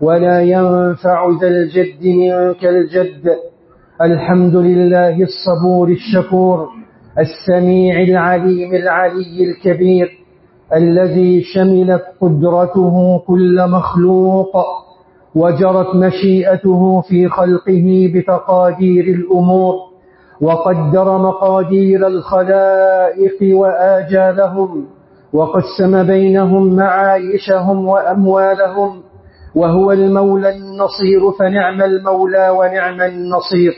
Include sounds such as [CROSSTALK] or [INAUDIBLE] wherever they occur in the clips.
ولا ينفع ذا الجد منك الجد. الحمد لله الصبور الشكور السميع العليم العلي الكبير الذي شملت قدرته كل مخلوق وجرت مشيئته في خلقه بتقادير الأمور وقدر مقادير الخلائق وآجالهم وقسم بينهم معايشهم وأموالهم وهو المولى النصير فنعم المولى ونعم النصير.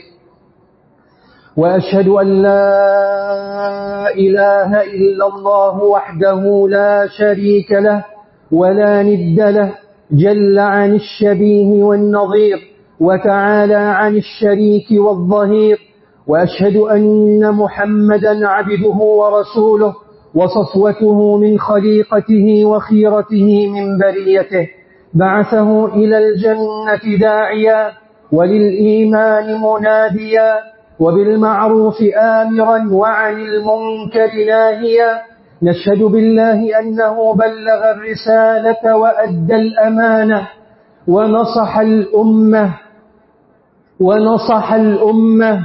وأشهد أن لا إله إلا الله وحده لا شريك له ولا ند له جل عن الشبيه والنظير وتعالى عن الشريك والظهير. وأشهد أن محمدا عبده ورسوله وصفوته من خليقته وخيرته من بريته. بعثه إلى الجنة داعيا وللإيمان مناديا وبالمعروف آمرا وعن المنكر ناهيا نشهد بالله أنه بلغ الرسالة وأدى الأمانة ونصح الأمة ونصح الأمة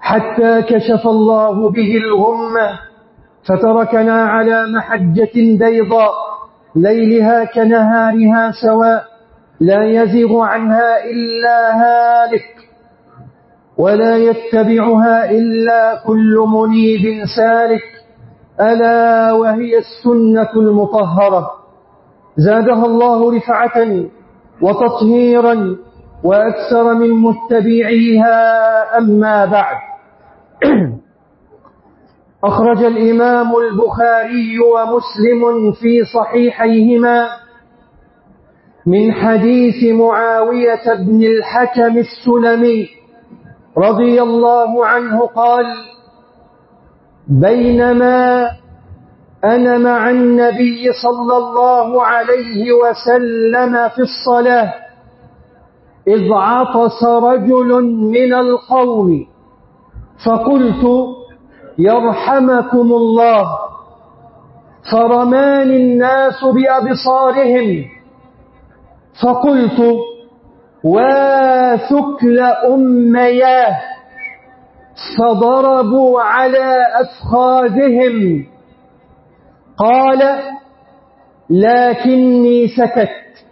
حتى كشف الله به الغمة فتركنا على محجة بيضاء ليلها كنهارها سواء لا يزيغ عنها إلا هالك ولا يتبعها إلا كل منيب سالك. ألا وهي السنة المطهرة. زادها الله رفعة وتطهيرا وأكثر من متبعيها أما بعد. [CLEARS THROAT] أخرج الإمام البخاري ومسلم في صحيحيهما من حديث معاوية بن الحكم السلمي رضي الله عنه قال بينما أنا مع النبي صلى الله عليه وسلم في الصلاة إذ عطس رجل من القوم فقلت يرحمكم الله فرماني الناس بأبصارهم. فقلت واثكل أمياه. فضربوا على أفخاذهم. قال لكني سكت.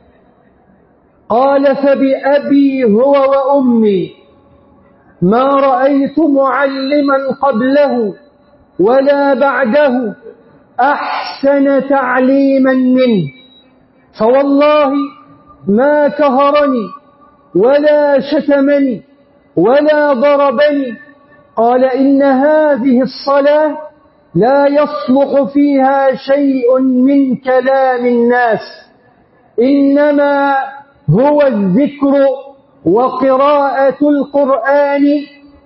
قال فبأبي هو وأمي. ما رأيت معلما قبله ولا بعده أحسن تعليما منه. فوالله ما كهرني ولا شتمني ولا ضربني. قال إن هذه الصلاة لا يصلح فيها شيء من كلام الناس إنما هو الذكر وقراءة القرآن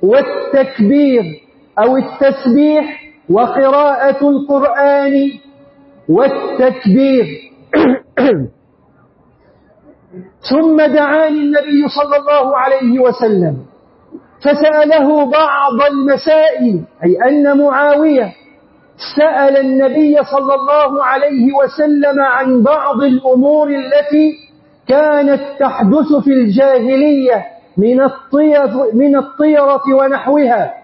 والتكبير أو التسبيح وقراءة القرآن والتكبير. [CLEARS THROAT] ثم دعاني النبي صلى الله عليه وسلم فسأله بعض المسائل أي أن معاوية سأل النبي صلى الله عليه وسلم عن بعض الأمور التي كانت تحدث في الجاهلية من الطيرة, من الطيرة ونحوها.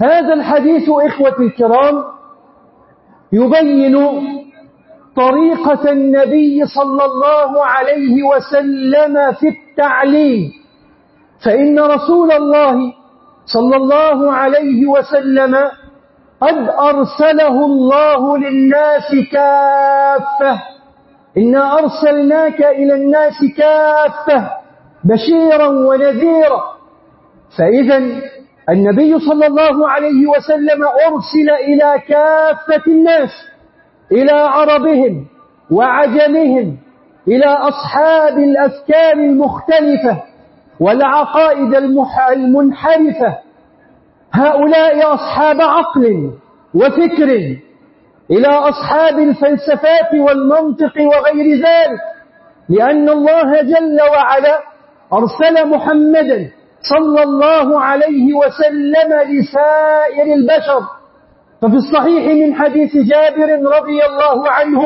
هذا الحديث إخوة الكرام يبين طريقة النبي صلى الله عليه وسلم في التعليم. فإن رسول الله صلى الله عليه وسلم قد أرسله الله للناس كافة. إنا أرسلناك إلى الناس كافة بشيرا ونذيرا. فإذا النبي صلى الله عليه وسلم أرسل إلى كافة الناس إلى عربهم وعجمهم إلى أصحاب الأفكار المختلفة والعقائد المنحرفة. هؤلاء أصحاب عقل وفكر إلى أصحاب الفلسفات والمنطق وغير ذلك لأن الله جل وعلا أرسل محمدا صلى الله عليه وسلم لسائر البشر. ففي الصحيح من حديث جابر رضي الله عنه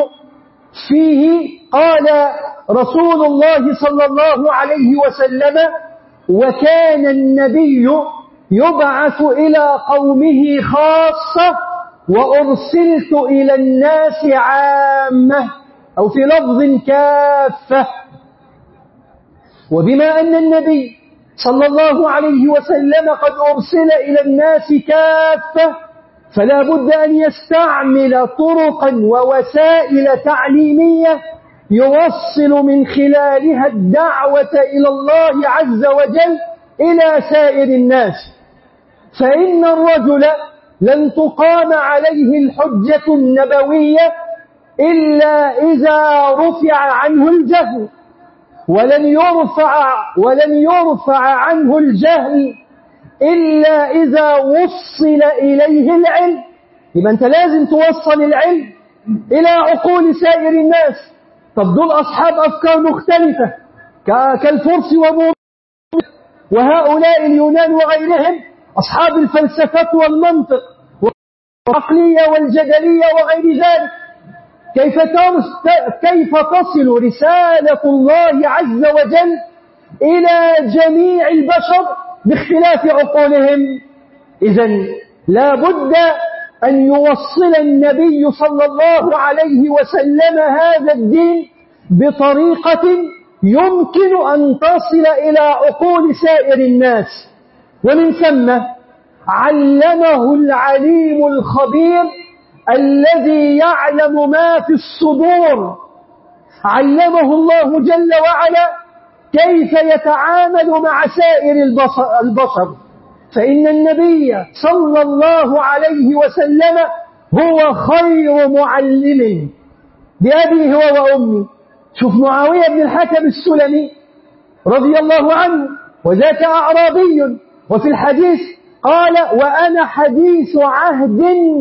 فيه قال رسول الله صلى الله عليه وسلم وكان النبي يبعث إلى قومه خاصة وأرسلت إلى الناس عامة أو في لفظ كافة. وبما أن النبي صلى الله عليه وسلم قد أرسل إلى الناس كافة فلا بد أن يستعمل طرقا ووسائل تعليمية يوصل من خلالها الدعوة إلى الله عز وجل إلى سائر الناس. فإن الرجل لن تقام عليه الحجة النبوية إلا إذا رفع عنه الجهل ولن يرفع ولن يرفع عنه الجهل إلا إذا وصل إليه العلم. يبقى أنت لازم توصل العلم إلى عقول سائر الناس. طب دول أصحاب أفكار مختلفة كالفرس وروم وهؤلاء اليونان وغيرهم أصحاب الفلسفة والمنطق. والعقلية والجدلية وغير ذلك. كيف كيف تصل رسالة الله عز وجل إلى جميع البشر باختلاف عقولهم؟ إذا لا بد أن يوصل النبي صلى الله عليه وسلم هذا الدين بطريقة يمكن أن تصل إلى عقول سائر الناس. ومن ثم علمه العليم الخبير الذي يعلم ما في الصدور. علمه الله جل وعلا كيف يتعامل مع سائر البشر فإن النبي صلى الله عليه وسلم هو خير معلم بأبي هو وأمي. شوف معاوية بن الحكم السلمي رضي الله عنه وذاك أعرابي. وفي الحديث قال وأنا حديث عهد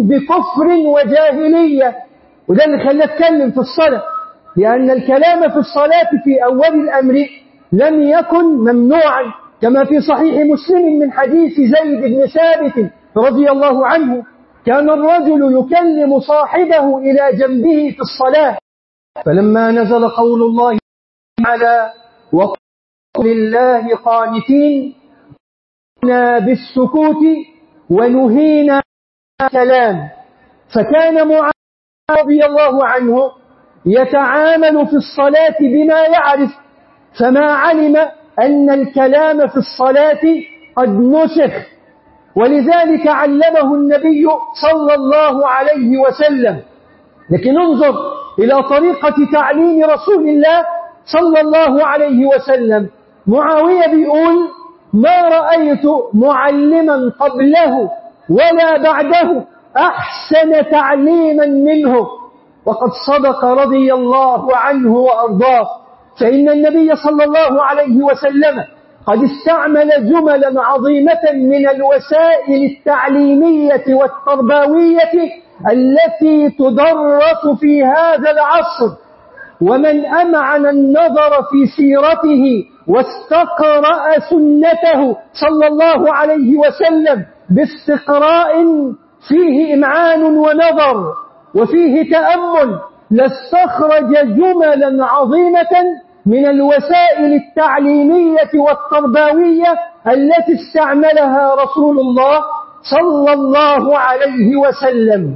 بكفر وجاهلية. وده اللي خلاه اتكلم في الصلاة. لأن الكلام في الصلاة في أول الأمر لم يكن ممنوعا كما في صحيح مسلم من حديث زيد بن ثابت رضي الله عنه. كان الرجل يكلم صاحبه إلى جنبه في الصلاة. فلما نزل قول الله تعالى وقل لله قانتين بالسكوت ونهينا كلام فكان معاذ رضي الله عنه يتعامل في الصلاة بما يعرف فما علم أن الكلام في الصلاة قد نسخ. ولذلك علمه النبي صلى الله عليه وسلم. لكن انظر إلى طريقة تعليم رسول الله صلى الله عليه وسلم. معاوية بيقول ما رأيت معلما قبله ولا بعده أحسن تعليما منه. وقد صدق رضي الله عنه وأرضاه. فإن النبي صلى الله عليه وسلم قد استعمل جملا عظيمة من الوسائل التعليمية والتربوية التي تدرس في هذا العصر. ومن أمعن النظر في سيرته واستقرأ سنته صلى الله عليه وسلم باستقراء فيه إمعان ونظر وفيه تأمل لاستخرج جملا عظيمة من الوسائل التعليمية والتربوية التي استعملها رسول الله صلى الله عليه وسلم.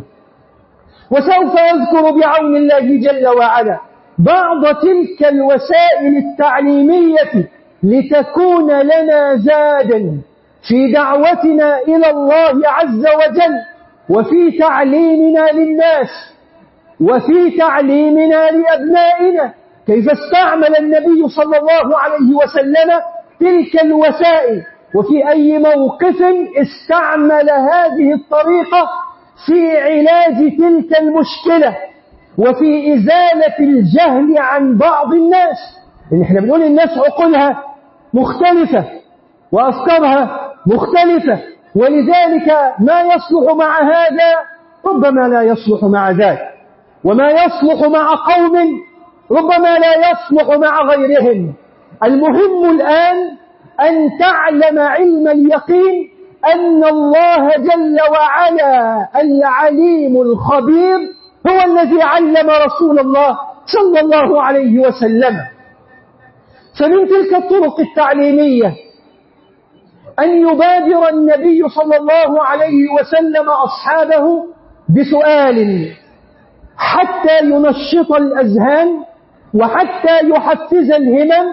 وسوف أذكر بعون الله جل وعلا بعض تلك الوسائل التعليمية لتكون لنا زادا في دعوتنا إلى الله عز وجل وفي تعليمنا للناس وفي تعليمنا لأبنائنا. كيف استعمل النبي صلى الله عليه وسلم تلك الوسائل؟ وفي أي موقف استعمل هذه الطريقة في علاج تلك المشكلة؟ وفي إزالة الجهل عن بعض الناس. إن إحنا بنقول الناس عقولها مختلفة وأفكارها مختلفة ولذلك ما يصلح مع هذا ربما لا يصلح مع ذاك وما يصلح مع قوم ربما لا يصلح مع غيرهم. المهم الآن أن تعلم علم اليقين أن الله جل وعلا العليم الخبير هو الذي علم رسول الله صلى الله عليه وسلم. فمن تلك الطرق التعليمية أن يبادر النبي صلى الله عليه وسلم أصحابه بسؤال حتى ينشط الأذهان وحتى يحفز الهمم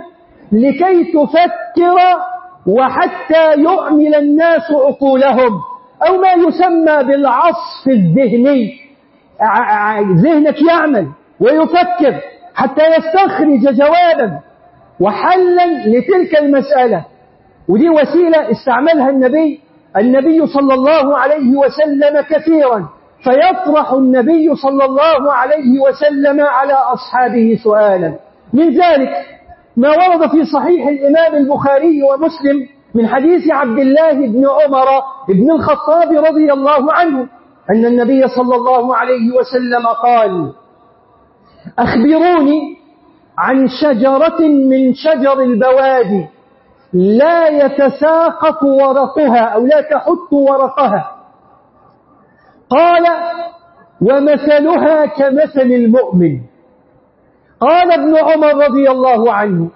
لكي تفكر وحتى يعمل الناس عقولهم أو ما يسمى بالعصف الذهني. ذهنك يعمل ويفكر حتى يستخرج جوابا وحلا لتلك المسألة. ودي وسيلة استعملها النبي النبي صلى الله عليه وسلم كثيرا فيطرح النبي صلى الله عليه وسلم على أصحابه سؤالا. من ذلك ما ورد في صحيح الإمام البخاري ومسلم من حديث عبد الله بن عمر بن الخطاب رضي الله عنه أن النبي صلى الله عليه وسلم قال أخبروني عن شجرة من شجر البوادي لا يتساقط ورقها أو لا تحط ورقها. قال ومثلها كمثل المؤمن. قال ابن عمر رضي الله عنه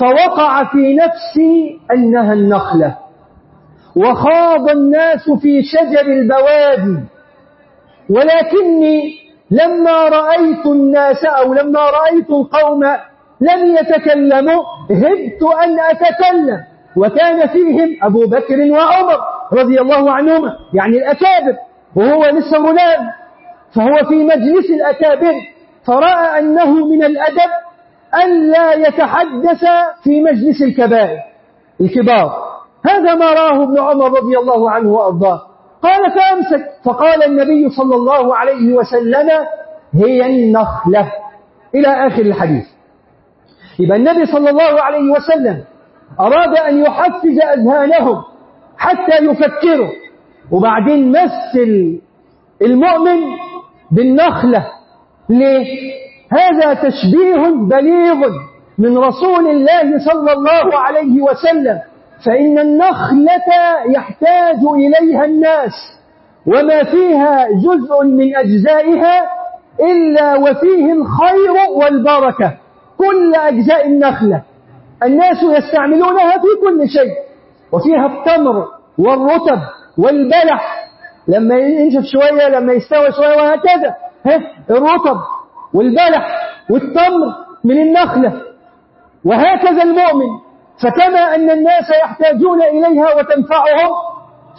فوقع في نفسي أنها النخلة وخاض الناس في شجر البوادي. ولكني لما رأيت الناس أو لما رأيت القوم لم يتكلموا هبت أن أتكلم. وكان فيهم أبو بكر وعمر رضي الله عنهما يعني الأكابر وهو لسه غلام فهو في مجلس الأكابر فرأى أنه من الأدب أن لا يتحدث في مجلس الكبائر الكبار. هذا ما راه ابن عمر رضي الله عنه وأرضاه. قال فأمسك. فقال النبي صلى الله عليه وسلم هي النخلة. إلى آخر الحديث. يبقى النبي صلى الله عليه وسلم أراد أن يحفز أذهانهم حتى يفكروا. وبعدين مثل المؤمن بالنخلة. ليه؟ هذا تشبيه بليغ من رسول الله صلى الله عليه وسلم. فإن النخلة يحتاج إليها الناس وما فيها جزء من أجزائها إلا وفيه الخير والبركة كل أجزاء النخلة. الناس يستعملونها في كل شيء وفيها التمر والرطب والبلح. لما ينشف شوية لما يستوى شوية وهكذا. الرطب والبلح والتمر من النخلة. وهكذا المؤمن. فكما أن الناس يحتاجون إليها وتنفعهم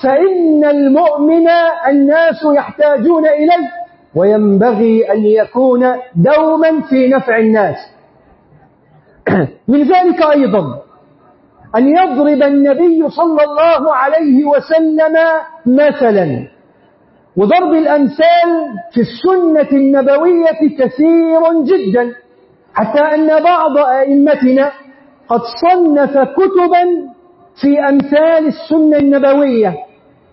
فإن المؤمن الناس يحتاجون إليه وينبغي أن يكون دوما في نفع الناس. [CLEARS THROAT] من ذلك أيضا أن يضرب النبي صلى الله عليه وسلم مثلا وضرب الأمثال في السنة النبوية كثير جدا حتى أن بعض أئمتنا قد صنف كتبا في أمثال السنة النبوية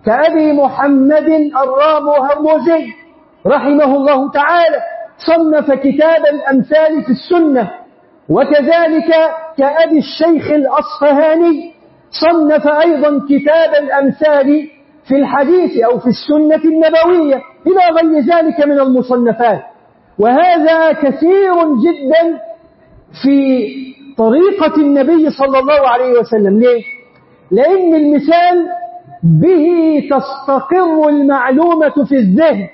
كأبي محمد الرام هرمزي رحمه الله تعالى صنف كتاب الأمثال في السنة وكذلك كأبي الشيخ الأصفهاني صنف أيضا كتاب الأمثال في الحديث أو في السنة النبوية إلى غير ذلك من المصنفات. وهذا كثير جدا في طريقة النبي صلى الله عليه وسلم. ليه؟ لأن المثال به تستقر المعلومة في الذهن.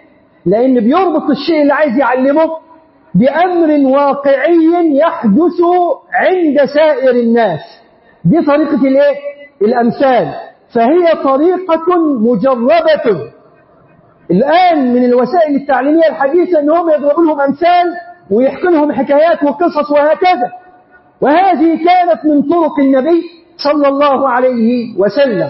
لأن بيربط الشيء اللي عايز يعلمه بأمر واقعي يحدث عند سائر الناس. دي طريقة الإيه؟ الأمثال. فهي طريقة مجربة الآن من الوسائل التعليمية الحديثة أنهم يضربوا لهم أمثال ويحكوا لهم حكايات وقصص وهكذا. وهذه كانت من طرق النبي صلى الله عليه وسلم.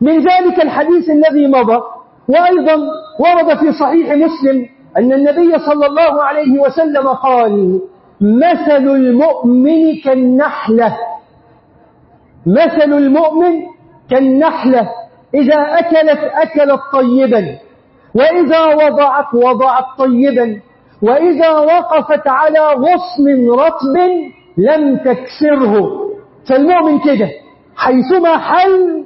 من ذلك الحديث الذي مضى وأيضا ورد في صحيح مسلم أن النبي صلى الله عليه وسلم قال مثل المؤمن كالنحلة. مثل المؤمن كالنحلة إذا أكلت أكلت طيبا وإذا وضعت وضعت طيبا وإذا وقفت على غصن رطب لم تكسره. فالمؤمن كده حيثما حل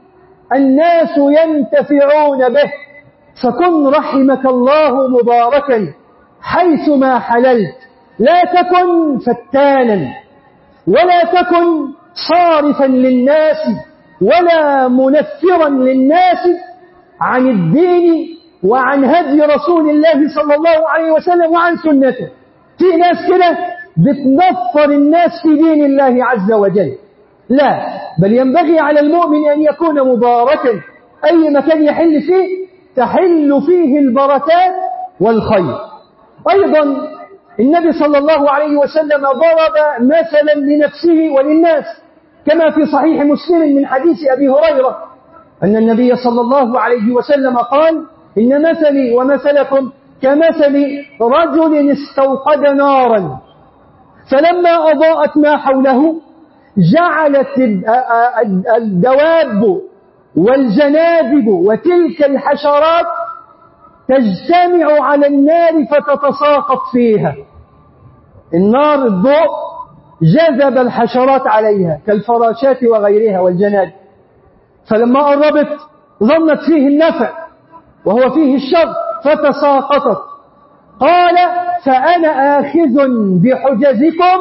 الناس ينتفعون به فكن رحمك الله مباركا. حيثما حللت لا تكن فتانا ولا تكن صارفا للناس ولا منفرا للناس عن الدين وعن هدي رسول الله صلى الله عليه وسلم وعن سنته. في ناس كده بتنفر الناس في دين الله عز وجل. لا بل ينبغي على المؤمن أن يكون مباركا. أي مكان يحل فيه؟ تحل فيه البركات والخير. أيضا النبي صلى الله عليه وسلم ضرب مثلا لنفسه وللناس كما في صحيح مسلم من حديث أبي هريرة أن النبي صلى الله عليه وسلم قال إن مثلي ومثلكم كمثل رجل استوقد نارا. فلما أضاءت ما حوله جعلت الدواب والجنادب وتلك الحشرات تجتمع على النار فتتساقط فيها. النار الضوء جذب الحشرات عليها كالفراشات وغيرها والجنادب فلما قربت ظنت فيه النفع وهو فيه الشر فتساقطت. قال فأنا آخذ بحجزكم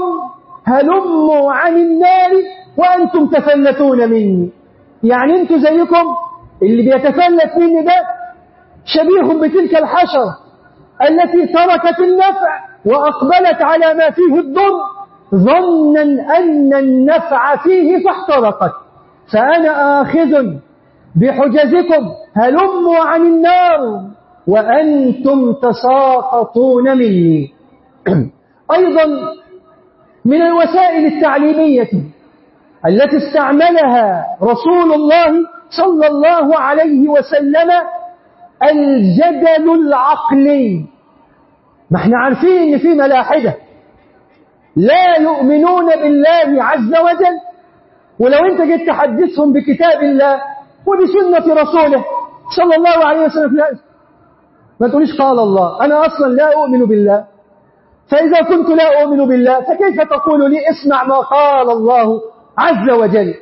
هلموا عن النار وأنتم تفلتون مني. يعني أنتم زيكم اللي بيتفلت مني ده شبيه بتلك الحشرة التي تركت النفع وأقبلت على ما فيه الضر ظنا أن النفع فيه فاحترقت. فأنا آخذ بحجزكم هلموا عن النار. وأنتم تساقطون مني. [CLEARS THROAT] أيضا من الوسائل التعليمية التي استعملها رسول الله صلى الله عليه وسلم الجدل العقلي. ما إحنا عارفين إن في ملاحدة. لا يؤمنون بالله عز وجل. ولو انت جيت تحدثهم بكتاب الله وبسنة رسوله صلى الله عليه وسلم ما تقوليش قال الله. أنا أصلا لا أؤمن بالله. فإذا كنت لا أؤمن بالله فكيف تقول لي اسمع ما قال الله عز وجل؟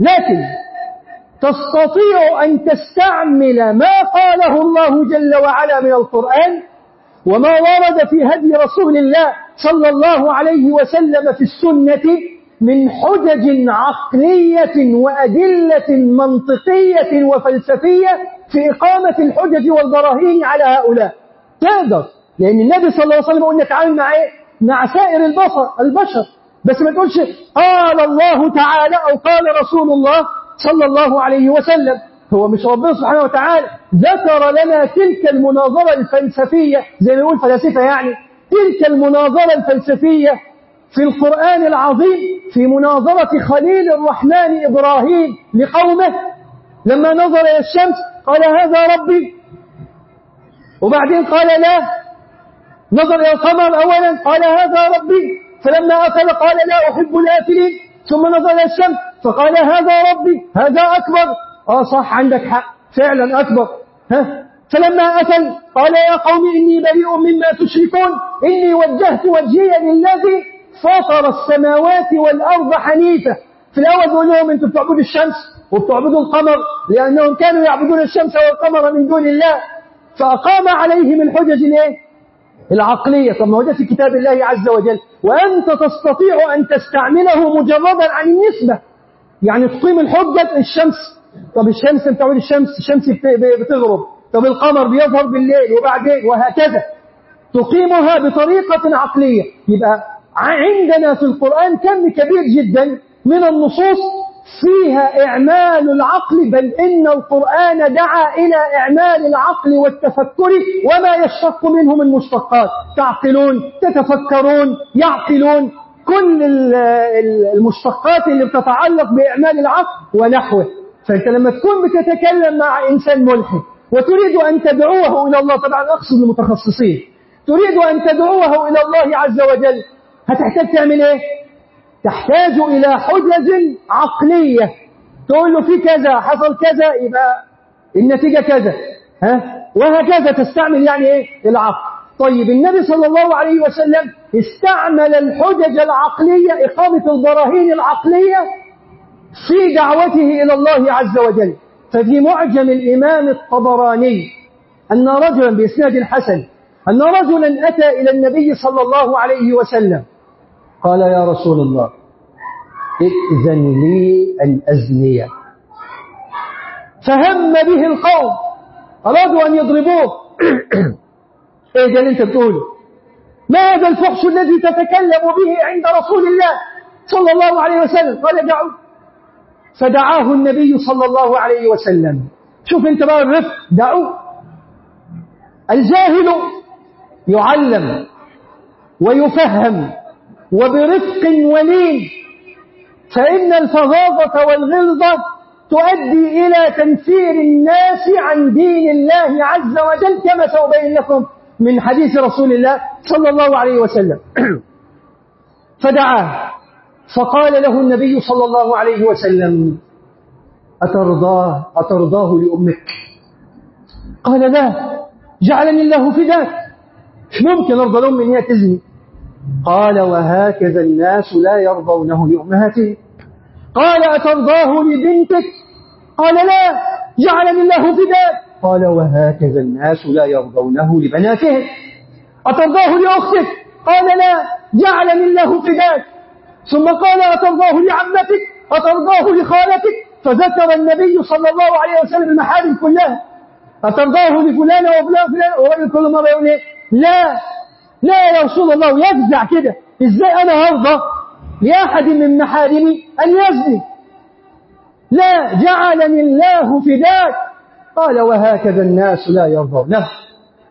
لكن تستطيع أن تستعمل ما قاله الله جل وعلا من القرآن وما ورد في هدي رسول الله صلى الله عليه وسلم في السنة من حجج عقلية وأدلة منطقية وفلسفية في إقامة الحجج والبراهين على هؤلاء. تقدر. لأن النبي صلى الله عليه وسلم قلنا تعامل مع إيه؟ مع سائر البشر البشر. بس ما تقولش قال الله تعالى أو قال رسول الله صلى الله عليه وسلم. هو مش ربنا سبحانه وتعالى. ذكر لنا تلك المناظرة الفلسفية زي ما يقول فلاسفة يعني تلك المناظرة الفلسفية في القرآن العظيم في مناظرة خليل الرحمن إبراهيم لقومه. لما نظر إلى الشمس قال هذا ربي. وبعدين قال لا. نظر إلى القمر أولا قال هذا ربي. فلما أفل قال لا أحب الآفلين. ثم نظر إلى الشمس فقال هذا ربي. هذا أكبر. آه صح عندك حق. فعلا أكبر. ها؟ فلما أفل قال يا قوم إني بريء مما تشركون. إني وجهت وجهي للذي فطر السماوات والأرض حنيفة. في الأول بيقول لهم أنتم بتعبدوا الشمس وبتعبدوا القمر لأنهم كانوا يعبدون الشمس والقمر من دون الله. فأقام عليهم الحجج الإيه؟ العقلية. طب ما هو ده في كتاب الله عز وجل. وأنت تستطيع أن تستعمله مجردا عن النسبة. يعني تقيم الحجة الشمس. طب الشمس أنت تعود الشمس الشمس بتغرب. طب القمر بيظهر بالليل وبعدين وهكذا. تقيمها بطريقة عقلية. يبقى عندنا في القرآن كم كبير جدا من النصوص فيها إعمال العقل بل إن القرآن دعا إلى إعمال العقل والتفكر وما يشتق منه من مشتقات تعقلون تتفكرون يعقلون. كل المشتقات اللي بتتعلق بإعمال العقل ونحوه. فأنت لما تكون بتتكلم مع إنسان ملحد وتريد أن تدعوه إلى الله طبعا أقصد المتخصصين تريد أن تدعوه إلى الله عز وجل هتحتاج تعمل إيه؟ تحتاج إلى حجج عقلية تقول له في كذا حصل كذا يبقى النتيجة كذا ها؟ وهكذا تستعمل يعني إيه؟ العقل طيب النبي صلى الله عليه وسلم استعمل الحجج العقلية إقامة البراهين العقلية في دعوته إلى الله عز وجل ففي معجم الإمام الطبراني أن رجلا بإسناد حسن أن رجلا أتى إلى النبي صلى الله عليه وسلم قال يا رسول الله ائذن لي أن أزني. فهم به القوم أرادوا أن يضربوه. [COUGHS] إيه ده اللي أنت بتقوله ما هذا الفحش الذي تتكلم به عند رسول الله صلى الله عليه وسلم؟ قال دعوا فدعاه النبي صلى الله عليه وسلم. شوف أنت بقى الرفق دعوا الجاهل يعلم ويفهم. وبرفق ولين فإن الفظاظة والغلظة تؤدي إلى تنفير الناس عن دين الله عز وجل كما سأبين لكم من حديث رسول الله صلى الله عليه وسلم. [CLEARS THROAT] فدعاه فقال له النبي صلى الله عليه وسلم أترضاه أترضاه لأمك؟ قال لا جعلني الله فداك مش ممكن أرضى لأم إن هي تزني؟ قال وهكذا الناس لا يرضونه لأمهاتهم قال أترضاه لبنتك؟ قال لا جعلني الله فداك قال وهكذا الناس لا يرضونه لبناتهم. أترضاه لأختك؟ قال لا جعلني الله فداك ثم قال أترضاه لعمتك؟ أترضاه لخالتك؟ فذكر النبي صلى الله عليه وسلم المحارم كلها. أترضاه لفلان وفلان وفلان وهو كل مرة يقول لا لا يا رسول الله يفزع كده. إزاي أنا هرضى لأحد من محارمي أن يزني لا جعلني الله فداك قال وهكذا الناس لا يرضونه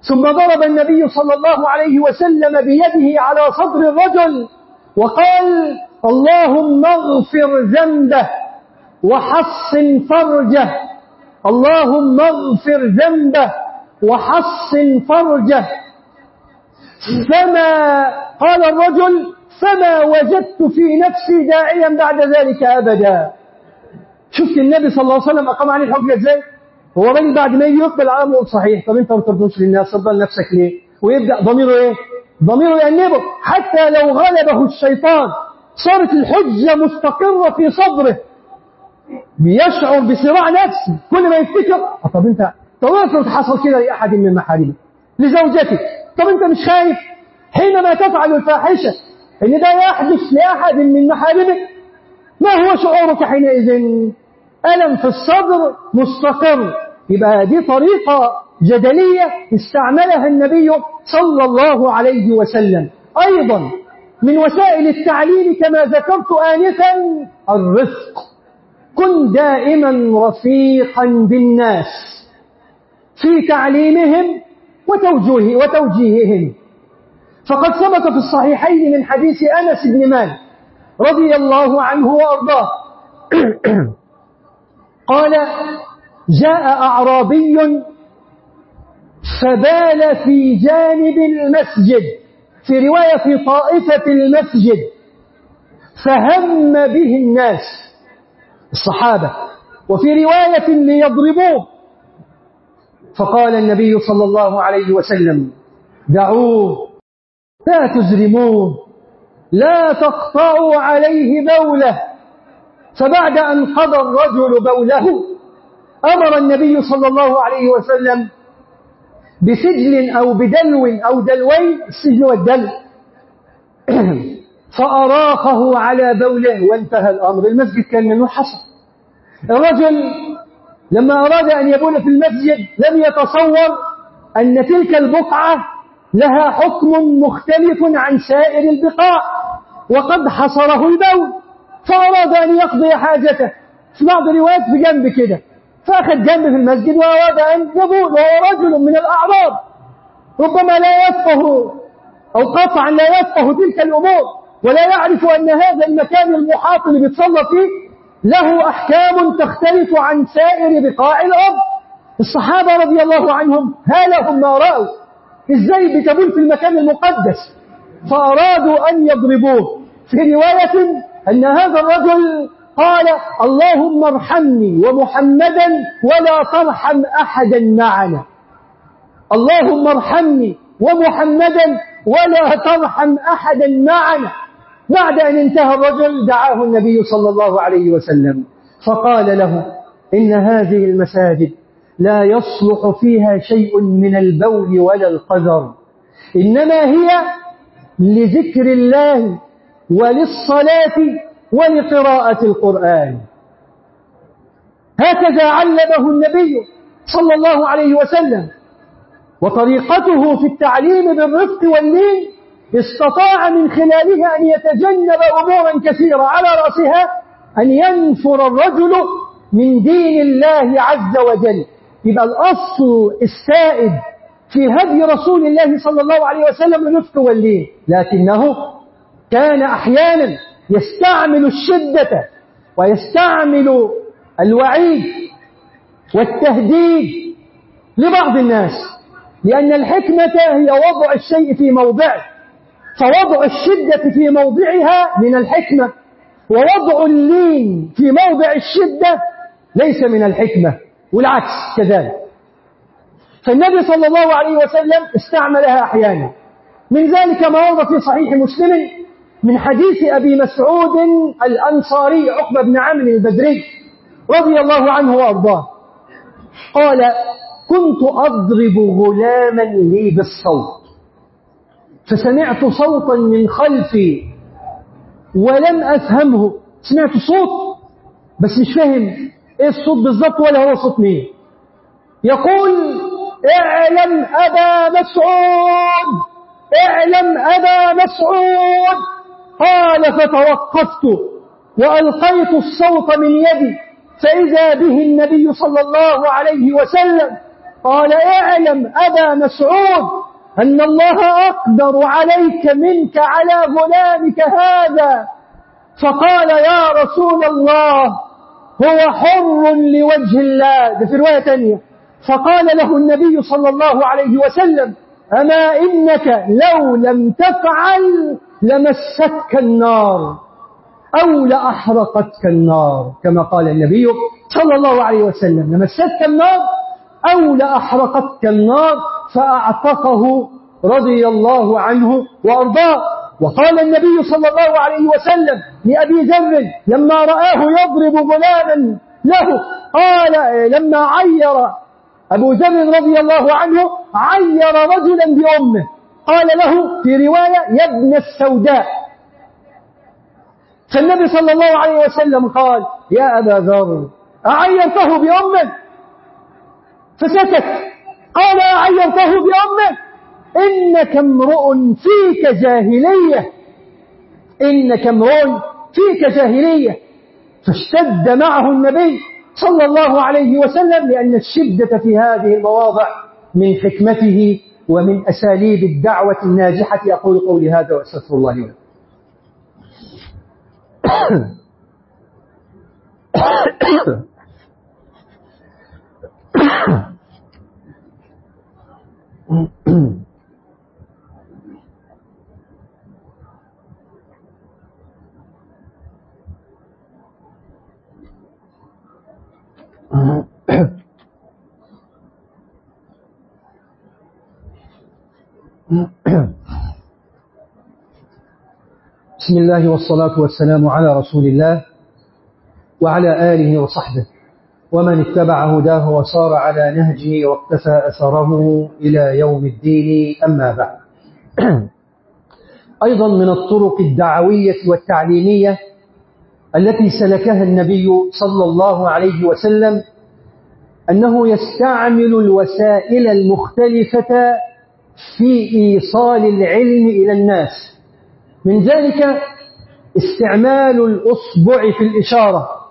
ثم ضرب النبي صلى الله عليه وسلم بيده على صدر الرجل وقال اللهم اغفر ذنبه وحصن فرجه. اللهم اغفر ذنبه وحصن فرجه. فما قال الرجل فما وجدت في نفسي داعيا بعد ذلك أبدا. شفت النبي صلى الله عليه وسلم أقام عليه الحجة إزاي هو راجل بعد ما يقبل على يقول صحيح طب أنت ما ترضوش للناس ترضى لنفسك ليه؟ ويبدأ ضميره إيه؟ ضميره يأنبه حتى لو غلبه الشيطان صارت الحجة مستقرة في صدره. بيشعر بصراع نفسي كل ما يفتكر طب أنت طب افرض حصل كده لأحد من محارمك لزوجتك. طب انت مش خايف حينما تفعل الفاحشة؟ ان ده يحدث لأحد من محارمك ما هو شعورك حينئذ؟ ألم في الصدر مستقر. يبقى دي طريقة جدلية استعملها النبي صلى الله عليه وسلم. أيضا من وسائل التعليم كما ذكرت آنفا الرفق. كن دائما رفيقا بالناس. في تعليمهم وتوجيه وتوجيههم فقد ثبت في الصحيحين من حديث أنس بن مالك رضي الله عنه وأرضاه. [CLEARS THROAT] قال جاء أعرابي فبال في جانب المسجد في رواية في طائفة المسجد فهم به الناس الصحابة وفي رواية ليضربوه. فقال النبي صلى الله عليه وسلم دعوه لا تزرموه لا تقطعوا عليه بوله. فبعد أن قضى الرجل بوله أمر النبي صلى الله عليه وسلم بسجل أو بدلو أو دلوين السجل والدلو. [CLEARS THROAT] فأراقه على بوله وانتهى الأمر. المسجد كان منه حصى الرجل لما أراد أن يبول في المسجد لم يتصور أن تلك البقعة لها حكم مختلف عن سائر البقاع وقد حصره البول فأراد أن يقضي حاجته. في بعض الروايات في جنب كده فأخذ جنب في المسجد وأراد أن يبول وهو رجل من الأعراب. ربما لا يفقه أو قطعا لا يفقه تلك الأمور ولا يعرف أن هذا المكان المحاط اللي بيتصلى فيه له أحكام تختلف عن سائر بقاع الأرض. الصحابة رضي الله عنهم هالهم ما رأوا. إزاي بتبول في المكان المقدس. فأرادوا أن يضربوه. في رواية أن هذا الرجل قال اللهم ارحمني ومحمدا ولا ترحم أحدا معنا. اللهم ارحمني ومحمدا ولا ترحم أحدا معنا. بعد أن انتهى الرجل دعاه النبي صلى الله عليه وسلم فقال له إن هذه المساجد لا يصلح فيها شيء من البول ولا القذر إنما هي لذكر الله وللصلاة ولقراءة القرآن. هكذا علمه النبي صلى الله عليه وسلم وطريقته في التعليم بالرفق واللين استطاع من خلالها أن يتجنب أمورا كثيرة على رأسها أن ينفر الرجل من دين الله عز وجل. يبقى الأصل السائد في هدي رسول الله صلى الله عليه وسلم الرفق واللين لكنه كان أحيانا يستعمل الشدة ويستعمل الوعيد والتهديد لبعض الناس لأن الحكمة هي وضع الشيء في موضعه. فوضع الشدة في موضعها من الحكمة ووضع اللين في موضع الشدة ليس من الحكمة والعكس كذلك. فالنبي صلى الله عليه وسلم استعملها أحيانا. من ذلك ما ورد في صحيح مسلم من حديث أبي مسعود الأنصاري عقبة بن عمرو البدري رضي الله عنه وأرضاه. قال كنت أضرب غلاما لي بالصوت. فسمعت صوتا من خلفي ولم أفهمه. سمعت صوت بس مش فاهم إيه الصوت بالظبط ولا هو صوت مين. يقول اعلم أبا مسعود اعلم أبا مسعود. قال فتوقفت وألقيت الصوت من يدي فإذا به النبي صلى الله عليه وسلم قال اعلم أبا مسعود. أن الله أقدر عليك منك على غلامك هذا. فقال يا رسول الله هو حر لوجه الله. ده في رواية تانية. فقال له النبي صلى الله عليه وسلم أما إنك لو لم تفعل لمستك النار أو لأحرقتك النار كما قال النبي صلى الله عليه وسلم. لمستك النار أو لأحرقتك النار فأعتقه رضي الله عنه وأرضاه. وقال النبي صلى الله عليه وسلم لأبي ذر لما رآه يضرب غلاما له قال لما عير أبو ذر رضي الله عنه عير رجلا بأمه. قال له في رواية يا ابن السوداء. فالنبي صلى الله عليه وسلم قال يا أبا ذر أعيرته بأمه؟ فسكت. قال أعيرته بأمه إنك امرؤ فيك جاهلية إنك امرؤ فيك جاهلية فاشتد معه النبي صلى الله عليه وسلم لأن الشدة في هذه المواضع من حكمته ومن أساليب الدعوة الناجحة أقول قولي هذا وأستغفر الله لي بسم الله والصلاة والسلام على رسول الله وعلى آله وصحبه. ومن اتبع هداه وصار على نهجه واقتفى أثره إلى يوم الدين أما بعد. [CLEARS THROAT] أيضا من الطرق الدعوية والتعليمية التي سلكها النبي صلى الله عليه وسلم أنه يستعمل الوسائل المختلفة في إيصال العلم إلى الناس. من ذلك استعمال الأصبع في الإشارة.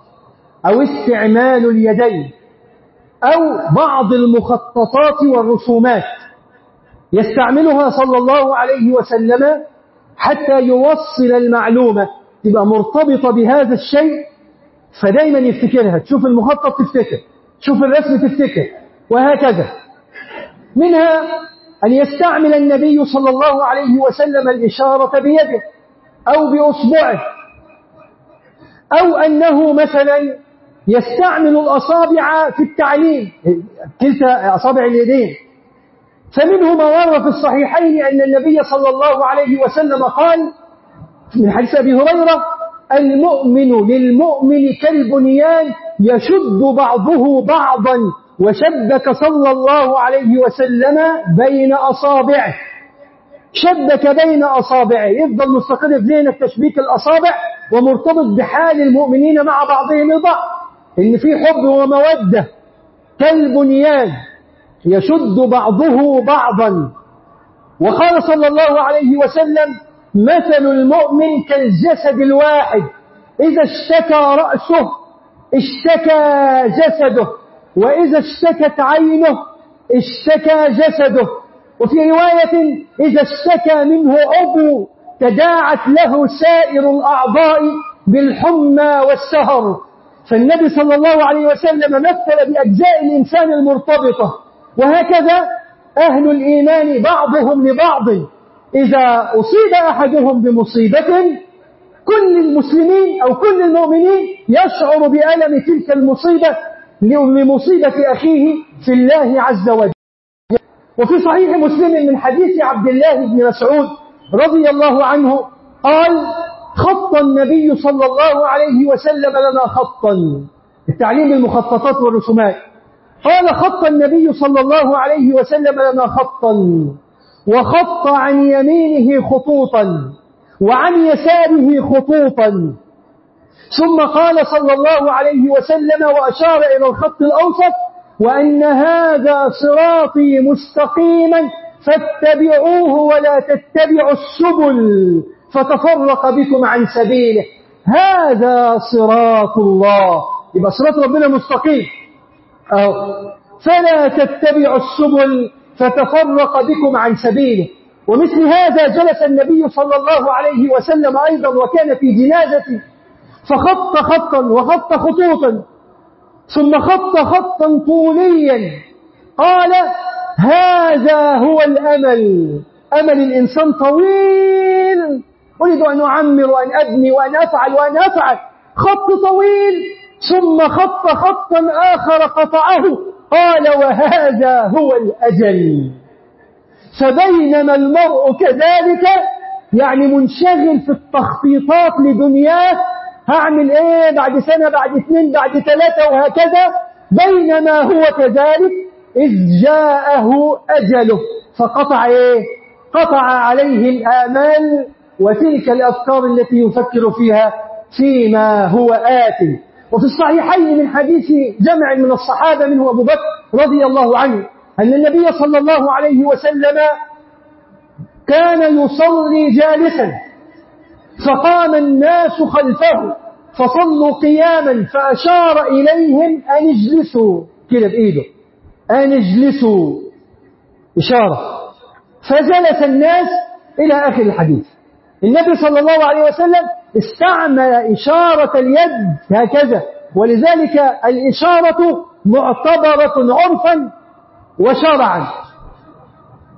أو استعمال اليدين أو بعض المخططات والرسومات يستعملها صلى الله عليه وسلم حتى يوصل المعلومة تبقى مرتبطة بهذا الشيء فدايما يفتكرها تشوف المخطط تفتكر تشوف الرسم تفتكر وهكذا. منها أن يستعمل النبي صلى الله عليه وسلم الإشارة بيده أو بأصبعه أو أنه مثلا يستعمل الأصابع في التعليم. كلتا أصابع اليدين. فمنه ما ورد في الصحيحين أن النبي صلى الله عليه وسلم قال من حديث أبي هريرة المؤمن للمؤمن كالبنيان يشد بعضه بعضا وشبك صلى الله عليه وسلم بين أصابعه. شبك بين أصابعه. يفضل مستقر في ذهنك تشبيك الأصابع ومرتبط بحال المؤمنين مع بعضهم البعض. إن في حب ومودة كالبنيان يشد بعضه بعضا. وقال صلى الله عليه وسلم مثل المؤمن كالجسد الواحد إذا اشتكى رأسه اشتكى جسده وإذا اشتكت عينه اشتكى جسده. وفي رواية إذا اشتكى منه عضو تداعت له سائر الأعضاء بالحمى والسهر. فالنبي صلى الله عليه وسلم مثل بأجزاء الإنسان المرتبطة وهكذا أهل الإيمان بعضهم لبعض. إذا أصيب أحدهم بمصيبة كل المسلمين أو كل المؤمنين يشعر بألم تلك المصيبة لمصيبة أخيه في الله عز وجل. وفي صحيح مسلم من حديث عبد الله بن مسعود رضي الله عنه قال خط النبي صلى الله عليه وسلم لنا خطا. التعليم بالمخططات والرسومات. قال خط النبي صلى الله عليه وسلم لنا خطا. وخط عن يمينه خطوطا. وعن يساره خطوطا. ثم قال صلى الله عليه وسلم وأشار إلى الخط الأوسط وأن هذا صراطي مستقيما فاتبعوه ولا تتبعوا السبل. فتفرق بكم عن سبيله. هذا صراط الله. يبقى صراط ربنا مستقيم. أو فلا تتبعوا السبل فتفرق بكم عن سبيله. ومثل هذا جلس النبي صلى الله عليه وسلم أيضا وكان في جنازة فخط خطا وخط خطوطا ثم خط خطا طوليا. قال هذا هو الأمل. أمل الإنسان طويل. أريد أن أعمر وأن أبني وأن أفعل وأن أفعل. خط طويل ثم خط خطا آخر قطعه. قال وهذا هو الأجل. فبينما المرء كذلك يعني منشغل في التخطيطات لدنياه. هعمل إيه بعد سنة بعد اثنين بعد ثلاثة وهكذا. بينما هو كذلك إذ جاءه أجله. فقطع إيه؟ قطع عليه الآمال. وتلك الأفكار التي يفكر فيها فيما هو آت. وفي الصحيحين من حديث جمع من الصحابة منه أبو بكر رضي الله عنه أن النبي صلى الله عليه وسلم كان يصلي جالسا فقام الناس خلفه فصلوا قياما فأشار إليهم أن اجلسوا. كده بإيده. أن اجلسوا. إشارة. فجلس الناس إلى آخر الحديث. النبي صلى الله عليه وسلم استعمل إشارة اليد هكذا ولذلك الإشارة معتبرة عرفا وشرعا.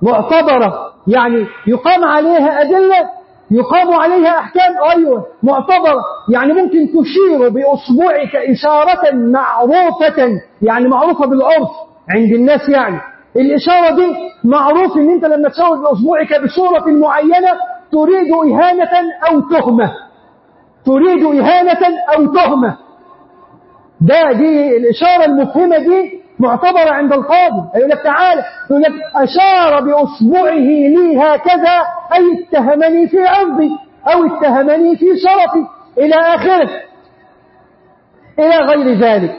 معتبرة يعني يقام عليها أدلة يقام عليها أحكام أيوة معتبرة. يعني ممكن تشير بأصبعك إشارة معروفة يعني معروفة بالعرف عند الناس يعني. الإشارة دي معروف إن أنت لما تشاور بأصبعك بصورة معينة تريد إهانة أو تهمة؟ تريد إهانة أو تهمة؟ ده دي الإشارة المفهمة دي معتبرة عند القاضي. يقول لك تعالى يقول لك أشار بأصبعه لي هكذا أي اتهمني في عرضي أو اتهمني في شرفي. إلى آخره. إلى غير ذلك.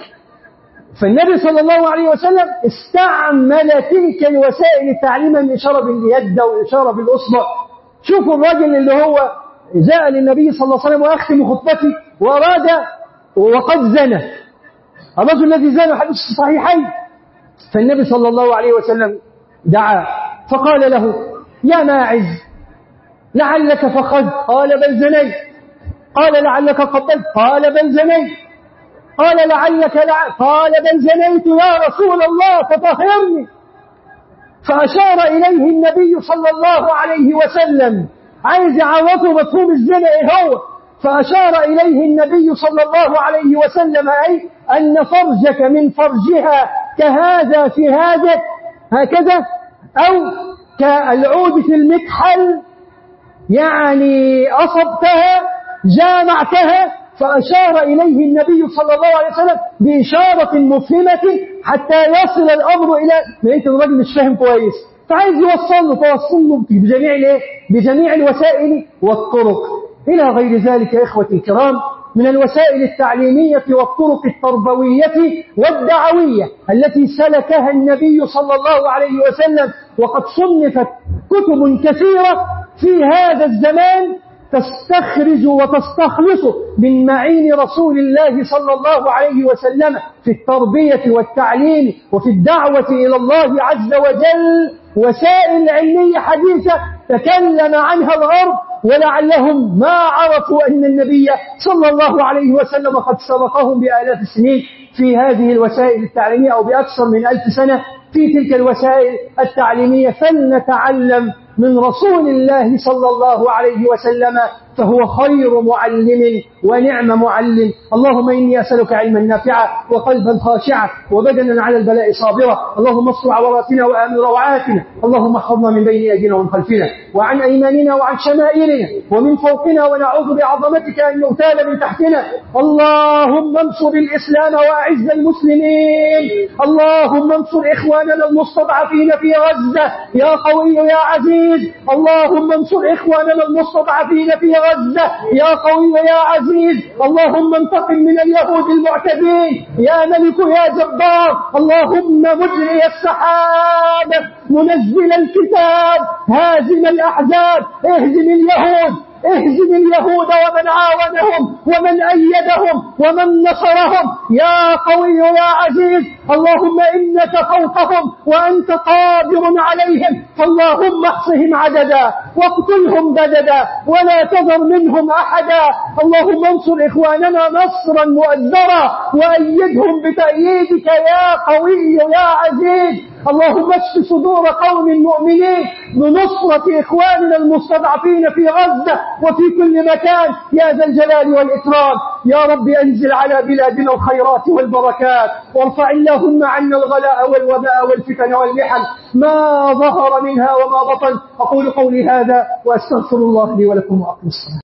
فالنبي صلى الله عليه وسلم استعمل تلك الوسائل تعليما الإشارة باليد والإشارة بالأصبع. شوفوا الراجل اللي هو جاء للنبي صلى الله عليه وسلم وأختم خطبتي وأراد وقد زنى. الرجل الذي زال حديث الصحيحين فالنبي صلى الله عليه وسلم دعا فقال له يا ماعز لعلك فخذت قال بل زنيت. قال لعلك قبلت قال بل زنيت. قال لعلك لع... قال بل زنيت يا رسول الله فطهرني. فأشار إليه النبي صلى الله عليه وسلم عايز يعرفه مفهوم الزنا إيه هو فأشار إليه النبي صلى الله عليه وسلم أي أن فرجك من فرجها كهذا في هذا هكذا أو كالعود في المكحل يعني أصبتها جامعتها فأشار إليه النبي صلى الله عليه وسلم بإشارة مفهمة حتى يصل الأمر إلى لقيت الراجل مش فاهم كويس فعايز يوصل له توصل له بجميع الإيه؟ بجميع الوسائل والطرق إلى غير ذلك يا إخوتي الكرام من الوسائل التعليمية والطرق التربوية والدعوية التي سلكها النبي صلى الله عليه وسلم وقد صنفت كتب كثيرة في هذا الزمان تستخرج وتستخلص من معين رسول الله صلى الله عليه وسلم في التربية والتعليم وفي الدعوة إلى الله عز وجل. وسائل علمية حديثة تكلم عنها الغرب ولعلهم ما عرفوا أن النبي صلى الله عليه وسلم قد سبقهم بآلاف السنين في هذه الوسائل التعليمية أو بأكثر من ألف سنة في تلك الوسائل التعليمية. فلنتعلم من رسول الله صلى الله عليه وسلم فهو خير معلم ونعم معلم. اللهم إني أسألك علما نافعا وقلبا خاشعا وبدنا على البلاء صابرا. اللهم اصر عوراتنا وآمن روعاتنا. اللهم احفظنا من بين أيدينا ومن خلفنا وعن أيماننا وعن شمائلنا ومن فوقنا ونعوذ بعظمتك أن نغتال من تحتنا. اللهم انصر الإسلام وأعز المسلمين. اللهم انصر إخواننا المستضعفين في غزة. يا قوي يا عزيز. اللهم انصر إخواننا المستضعفين في غزة. يا قوي يا عزيز اللهم انتقم من اليهود المعتدين يا ملك يا جبار اللهم مجري السحاب منزل الكتاب هازم الأحزاب اهزم اليهود. اهزم اليهود ومن عاونهم ومن أيدهم ومن نصرهم. يا قوي يا عزيز اللهم إنك فوقهم وأنت قادر عليهم. فاللهم احصهم عددا واقتلهم بددا ولا تذر منهم أحدا. اللهم انصر إخواننا نصرا مؤزرا وأيدهم بتأييدك يا قوي يا عزيز. اللهم اشف صدور قوم مؤمنين بنصرة إخواننا المستضعفين في غزة وفي كل مكان يا ذا الجلال والإكرام. يا رب أنزل على بلادنا الخيرات والبركات وارفع اللهم عنا الغلاء والوباء والفتن والمحن. ما ظهر منها وما بطن. أقول قولي هذا وأستغفر الله لي ولكم وأقم الصلاة.